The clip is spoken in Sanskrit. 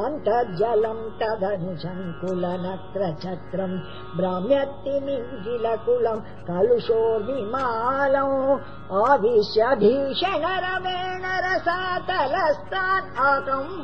अन्तर्जलम् तदनुजङ्कुलनत्र चक्रम् भ्रम्यति आविश्य कलुषोर्मिमालम् अविश्यभीषण रवेण रसात रस्तात् अकम्